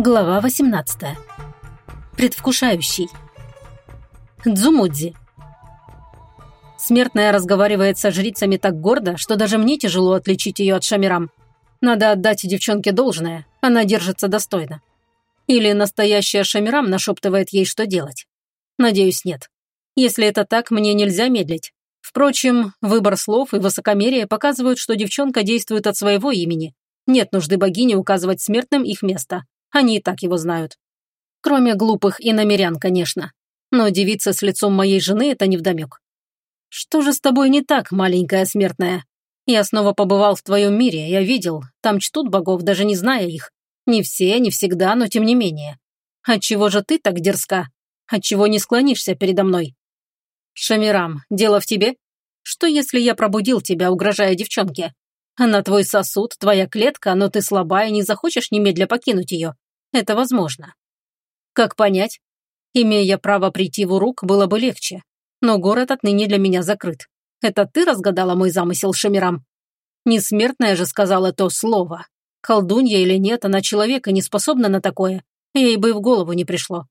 Глава 18. Предвкушающий. Дзумудзи. Смертная разговаривает со жрицами так гордо, что даже мне тяжело отличить ее от Шамирам. Надо отдать девчонке должное, она держится достойно. Или настоящая Шамирам нашептывает ей, что делать. Надеюсь, нет. Если это так, мне нельзя медлить. Впрочем, выбор слов и высокомерие показывают, что девчонка действует от своего имени. Нет нужды богине указывать смертным их место. Они и так его знают. Кроме глупых и намерян, конечно. Но девица с лицом моей жены – это невдомек. Что же с тобой не так, маленькая смертная? Я снова побывал в твоем мире, я видел. Там чтут богов, даже не зная их. Не все, не всегда, но тем не менее. Отчего же ты так дерзка? Отчего не склонишься передо мной? Шамирам, дело в тебе? Что, если я пробудил тебя, угрожая девчонке? Она твой сосуд, твоя клетка, но ты слабая, не захочешь немедля покинуть ее. Это возможно. Как понять? Имея право прийти в Урук, было бы легче. Но город отныне для меня закрыт. Это ты разгадала мой замысел, Шамирам? Несмертная же сказала то слово. Колдунья или нет, она человека не способна на такое. Ей бы и в голову не пришло.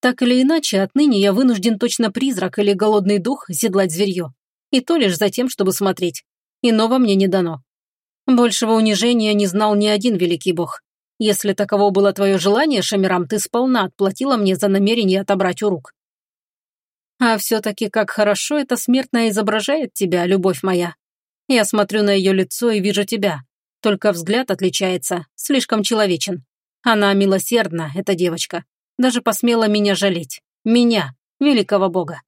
Так или иначе, отныне я вынужден точно призрак или голодный дух седлать зверье. И то лишь за тем, чтобы смотреть. Иного мне не дано. Большего унижения не знал ни один великий бог. Если таково было твое желание, Шамирам, ты сполна отплатила мне за намерение отобрать у рук. А все-таки как хорошо эта смертная изображает тебя, любовь моя. Я смотрю на ее лицо и вижу тебя. Только взгляд отличается, слишком человечен. Она милосердна, эта девочка. Даже посмела меня жалеть. Меня, великого бога.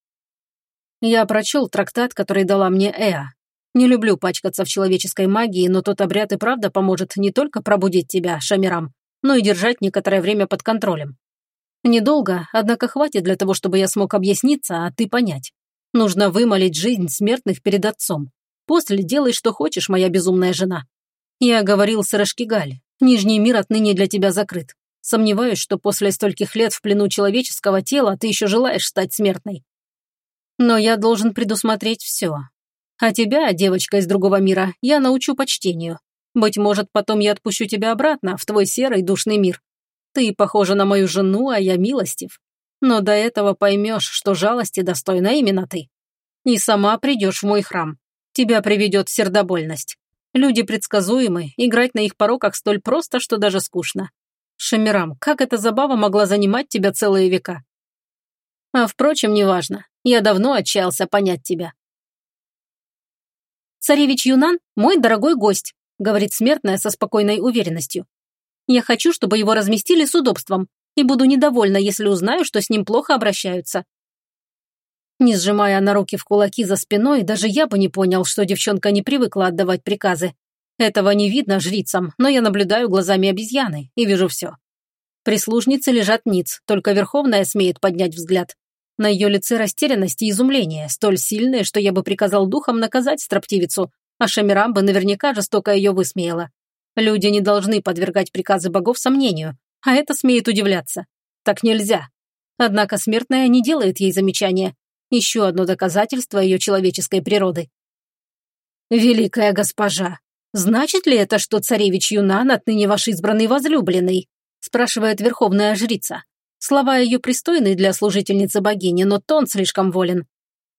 Я прочел трактат, который дала мне Эа, не люблю пачкаться в человеческой магии, но тот обряд и правда поможет не только пробудить тебя, Шамирам, но и держать некоторое время под контролем. Недолго, однако хватит для того, чтобы я смог объясниться, а ты понять. Нужно вымолить жизнь смертных перед отцом. После делай, что хочешь, моя безумная жена. Я говорил с Рашкигаль. Нижний мир отныне для тебя закрыт. Сомневаюсь, что после стольких лет в плену человеческого тела ты еще желаешь стать смертной. Но я должен предусмотреть все, а тебя, девочка из другого мира, я научу почтению. Быть может, потом я отпущу тебя обратно, в твой серый душный мир. Ты похожа на мою жену, а я милостив. Но до этого поймешь, что жалости достойна именно ты. И сама придешь в мой храм. Тебя приведет сердобольность. Люди предсказуемы, играть на их пороках столь просто, что даже скучно. Шамирам, как эта забава могла занимать тебя целые века? А впрочем, неважно. Я давно отчаялся понять тебя. «Царевич Юнан – мой дорогой гость», – говорит смертная со спокойной уверенностью. «Я хочу, чтобы его разместили с удобством, и буду недовольна, если узнаю, что с ним плохо обращаются». Не сжимая на руки в кулаки за спиной, даже я бы не понял, что девчонка не привыкла отдавать приказы. Этого не видно жрицам, но я наблюдаю глазами обезьяны и вижу все. Прислужницы лежат ниц, только Верховная смеет поднять взгляд. На ее лице растерянность и изумление, столь сильные, что я бы приказал духом наказать строптивицу, а Шамирам бы наверняка жестоко ее высмеяла. Люди не должны подвергать приказы богов сомнению, а это смеет удивляться. Так нельзя. Однако смертная не делает ей замечания. Еще одно доказательство ее человеческой природы. «Великая госпожа, значит ли это, что царевич Юнан отныне ваш избранный возлюбленный?» спрашивает верховная жрица. Слова ее пристойны для служительницы богини, но тон слишком волен.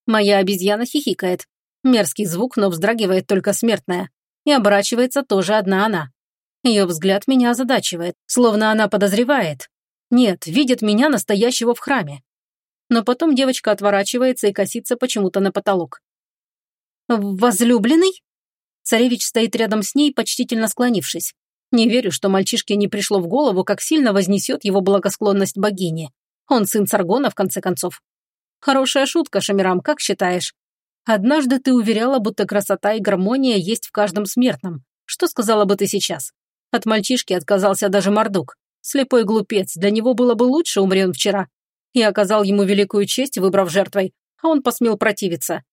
Моя обезьяна хихикает. Мерзкий звук, но вздрагивает только смертная. И оборачивается тоже одна она. Ее взгляд меня озадачивает, словно она подозревает. Нет, видит меня настоящего в храме. Но потом девочка отворачивается и косится почему-то на потолок. «Возлюбленный?» Царевич стоит рядом с ней, почтительно склонившись. Не верю, что мальчишке не пришло в голову, как сильно вознесет его благосклонность богине. Он сын Саргона, в конце концов. Хорошая шутка, Шамирам, как считаешь? Однажды ты уверяла, будто красота и гармония есть в каждом смертном. Что сказала бы ты сейчас? От мальчишки отказался даже Мордук. Слепой глупец, для него было бы лучше, умри он вчера. Я оказал ему великую честь, выбрав жертвой, а он посмел противиться.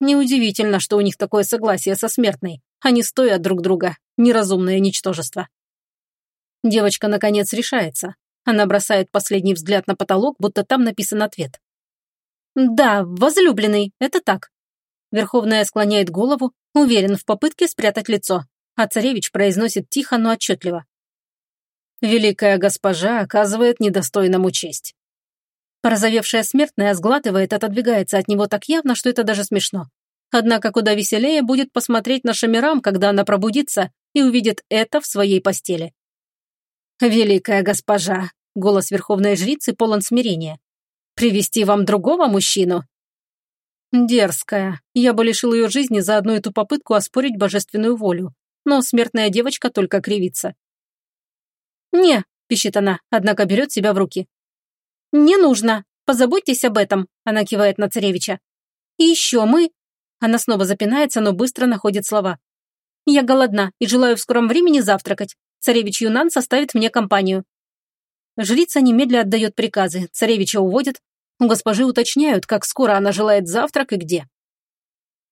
Неудивительно, что у них такое согласие со смертной. Они стоят друг друга. Неразумное ничтожество. Девочка, наконец, решается. Она бросает последний взгляд на потолок, будто там написан ответ. «Да, возлюбленный, это так». Верховная склоняет голову, уверен в попытке спрятать лицо, а царевич произносит тихо, но отчетливо. Великая госпожа оказывает недостойному честь. Порозовевшая смертная сглатывает, отодвигается от него так явно, что это даже смешно. Однако куда веселее будет посмотреть на Шамирам, когда она пробудится и увидит это в своей постели. «Великая госпожа», — голос верховной жрицы полон смирения. «Привести вам другого мужчину?» Дерзкая. Я бы лишил ее жизни за одну эту попытку оспорить божественную волю. Но смертная девочка только кривится. «Не», — пищит она, однако берет себя в руки. «Не нужно. Позаботьтесь об этом», — она кивает на царевича. «И еще мы...» Она снова запинается, но быстро находит слова. «Я голодна и желаю в скором времени завтракать. Царевич Юнан составит мне компанию». Жрица немедля отдает приказы, царевича уводят. У госпожи уточняют, как скоро она желает завтрак и где.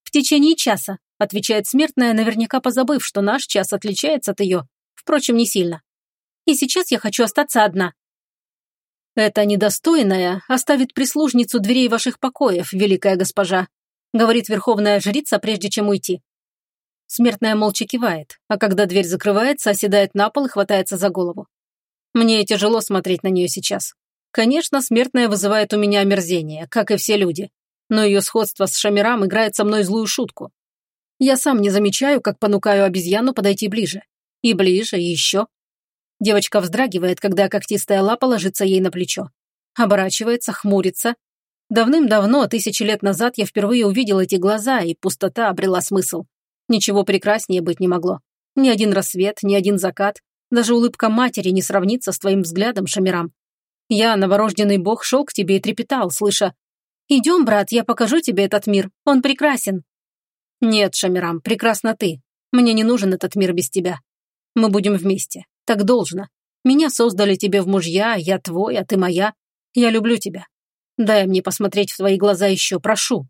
«В течение часа», — отвечает смертная, наверняка позабыв, что наш час отличается от ее. Впрочем, не сильно. «И сейчас я хочу остаться одна». «Это недостойная оставит прислужницу дверей ваших покоев, великая госпожа», говорит верховная жрица, прежде чем уйти. Смертная молча кивает, а когда дверь закрывается, оседает на пол и хватается за голову. Мне тяжело смотреть на нее сейчас. Конечно, смертная вызывает у меня омерзение, как и все люди. Но ее сходство с Шамирам играет со мной злую шутку. Я сам не замечаю, как понукаю обезьяну подойти ближе. И ближе, и еще. Девочка вздрагивает, когда когтистая лапа ложится ей на плечо. Оборачивается, хмурится. Давным-давно, тысячи лет назад, я впервые увидел эти глаза, и пустота обрела смысл. Ничего прекраснее быть не могло. Ни один рассвет, ни один закат, даже улыбка матери не сравнится с твоим взглядом, Шамирам. Я, новорожденный бог, шел к тебе и трепетал, слыша «Идем, брат, я покажу тебе этот мир, он прекрасен». Нет, Шамирам, прекрасна ты. Мне не нужен этот мир без тебя. Мы будем вместе. Так должно. Меня создали тебе в мужья, я твой, а ты моя. Я люблю тебя. Дай мне посмотреть в твои глаза еще, прошу.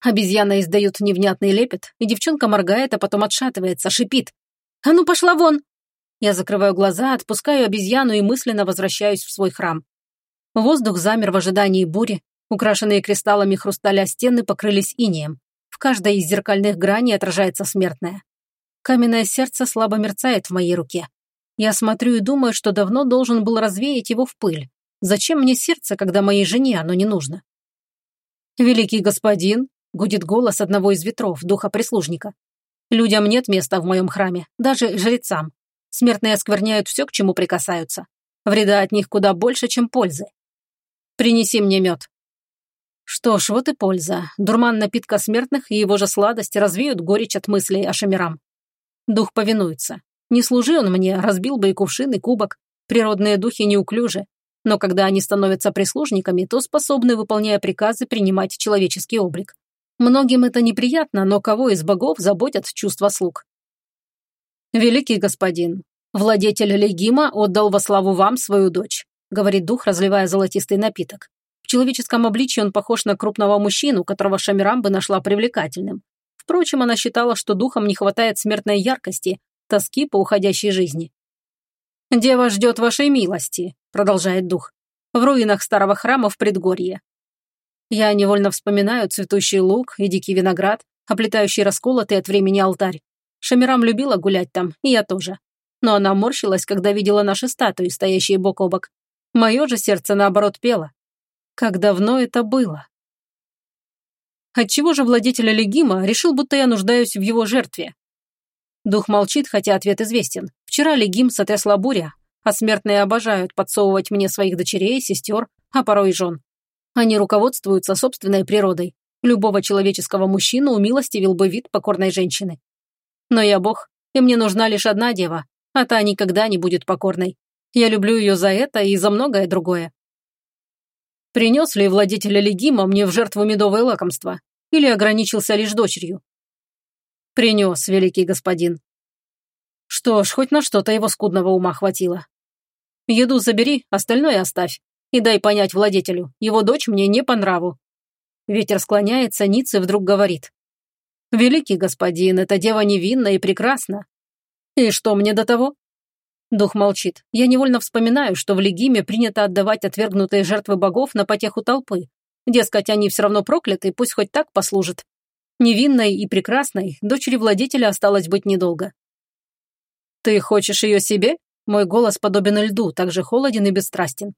Обезьяна издает невнятный лепет, и девчонка моргает, а потом отшатывается, шипит. «А ну, пошла вон!» Я закрываю глаза, отпускаю обезьяну и мысленно возвращаюсь в свой храм. Воздух замер в ожидании бури, украшенные кристаллами хрусталя стены покрылись инеем. В каждой из зеркальных граней отражается смертное. Каменное сердце слабо мерцает в моей руке. Я смотрю и думаю, что давно должен был развеять его в пыль. Зачем мне сердце, когда моей жене оно не нужно? «Великий господин», Гудит голос одного из ветров, духа прислужника. Людям нет места в моем храме, даже жрецам. Смертные оскверняют все, к чему прикасаются. Вреда от них куда больше, чем пользы. Принеси мне мед. Что ж, вот и польза. Дурман напитка смертных и его же сладость развеют горечь от мыслей о Шамирам. Дух повинуется. Не служи он мне, разбил бы и кувшин, и кубок. Природные духи неуклюжи. Но когда они становятся прислужниками, то способны, выполняя приказы, принимать человеческий облик. Многим это неприятно, но кого из богов заботят чувства слуг? «Великий господин, владетель Легима отдал во славу вам свою дочь», говорит дух, разливая золотистый напиток. В человеческом обличье он похож на крупного мужчину, которого Шамирам бы нашла привлекательным. Впрочем, она считала, что духом не хватает смертной яркости, тоски по уходящей жизни. «Дева ждет вашей милости», — продолжает дух, «в руинах старого храма в предгорье. Я невольно вспоминаю цветущий луг и дикий виноград, оплетающий расколотый от времени алтарь. Шамирам любила гулять там, и я тоже. Но она морщилась, когда видела наши статуи, стоящие бок о бок. Мое же сердце, наоборот, пело. Как давно это было? Отчего же владетель Легима решил, будто я нуждаюсь в его жертве? Дух молчит, хотя ответ известен. Вчера Легим сотрясла буря, а смертные обожают подсовывать мне своих дочерей, сестер, а порой и жен. Они руководствуются собственной природой. Любого человеческого мужчину умилостивил бы вид покорной женщины. Но я бог, и мне нужна лишь одна дева, а та никогда не будет покорной. Я люблю ее за это и за многое другое. Принес ли владетель Легима мне в жертву медовое лакомство? Или ограничился лишь дочерью? Принес, великий господин. Что ж, хоть на что-то его скудного ума хватило. Еду забери, остальное оставь. И дай понять владетелю, его дочь мне не по нраву. Ветер склоняется, Ницца вдруг говорит. «Великий господин, эта дева невинна и прекрасна». «И что мне до того?» Дух молчит. Я невольно вспоминаю, что в Легиме принято отдавать отвергнутые жертвы богов на потеху толпы. Дескать, они все равно прокляты, пусть хоть так послужат. Невинной и прекрасной дочери владетеля осталось быть недолго. «Ты хочешь ее себе?» Мой голос подобен льду, также холоден и бесстрастен.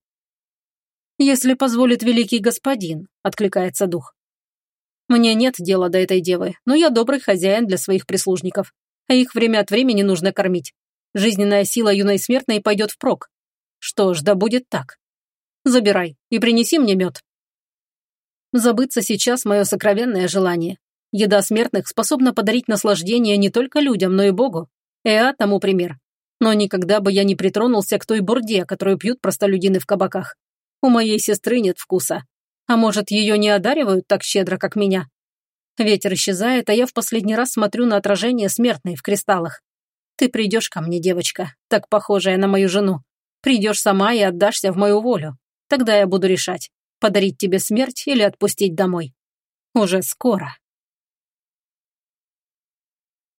«Если позволит великий господин», — откликается дух. «Мне нет дела до этой девы, но я добрый хозяин для своих прислужников, а их время от времени нужно кормить. Жизненная сила юной смертной пойдет впрок. Что ж, да будет так. Забирай и принеси мне мед». Забыться сейчас мое сокровенное желание. Еда смертных способна подарить наслаждение не только людям, но и Богу. Эа тому пример. Но никогда бы я не притронулся к той бурде, которую пьют простолюдины в кабаках. У моей сестры нет вкуса. А может, ее не одаривают так щедро, как меня? Ветер исчезает, а я в последний раз смотрю на отражение смертной в кристаллах. Ты придешь ко мне, девочка, так похожая на мою жену. Придешь сама и отдашься в мою волю. Тогда я буду решать, подарить тебе смерть или отпустить домой. Уже скоро.